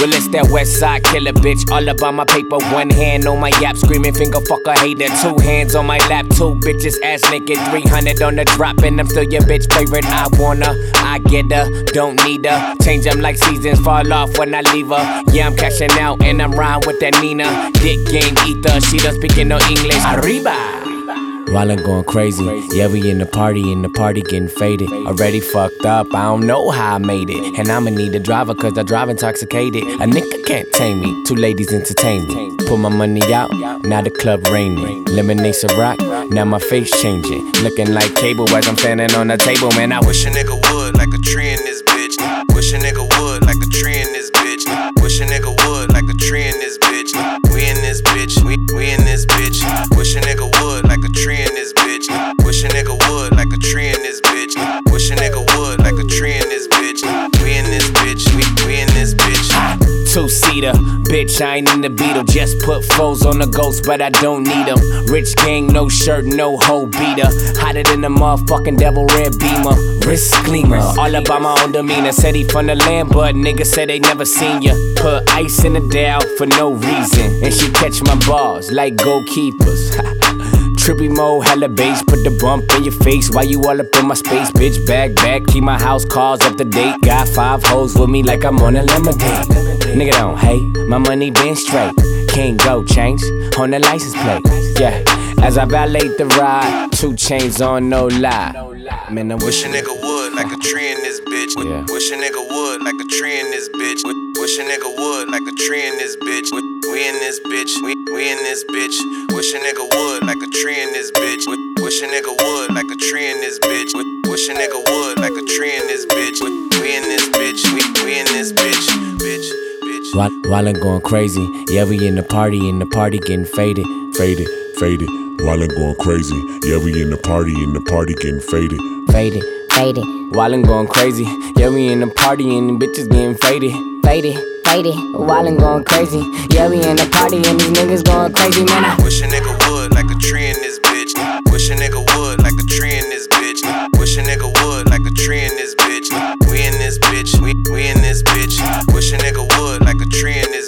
Well, it's that west side killer bitch. All about my paper, one hand on my yap, screaming finger fucker hater. Two hands on my lap, two bitches ass naked. 300 on the drop, and I'm still your bitch favorite. I wanna, I get her, don't need her. Change them like seasons, fall off when I leave her. Yeah, I'm cashing out, and I'm riding with that Nina. Dick game ether, she don't speak no English. Arriba! While I'm going crazy, yeah, we in the party, and the party getting faded. Already fucked up, I don't know how I made it. And I'ma need a driver, cause I drive intoxicated. A nigga can't tame me, two ladies entertain me. Put my money out, now the club raining. Lemonade's a rock, now my face changing. Looking like cable as I'm standing on the table, man. I wish a nigga would, like a tree in this bitch. Wish a nigga would, like bitch, I ain't in the Beetle. Just put foes on the ghost, but I don't need them. Rich gang, no shirt, no hoe beater. Hotter than the motherfucking devil red beamer. Wrist gleamer, all about my own demeanor. Said he from the land, but niggas said they never seen ya. Put ice in the Dow for no reason. And she catch my balls like goalkeepers. Trippy mode, hella bass, put the bump in your face Why you all up in my space, bitch. Back, back, keep my house calls up to date. Got five hoes with me like I'm on a lemonade. Nigga don't hate, my money been straight. Can't go change on the license plate. Yeah, as I violate the ride, two chains on, no lie. Man, I Wish a nigga would, like a tree in this bitch. Yeah. Wish a nigga would, like a tree in this bitch. Wish a nigga would, like a tree in this bitch. We in this bitch, we, we in this bitch. Wish a nigga would, like a tree in this bitch. Wish a nigga would, like a tree in this bitch. Wish a nigga would, like a tree in this bitch. We in this bitch, we, we in this bitch. Bitch, bitch. While, while I'm going crazy, yeah, we in the party, and the party getting faded. Faded, faded. While I'm going crazy. Yeah, we in the party, and the party getting faded. Faded. Faded, While I'm going crazy, yeah, we in the party, and the bitches getting faded. faded, 80. Wildin' going crazy. Yeah, we in the party and these niggas going crazy, man. I wish a nigga would like a tree in this bitch. Wish a nigga would like a tree in this bitch. Wish a nigga would like a tree in this bitch. We in this bitch. We, we in this bitch. Wish a nigga would like a tree in this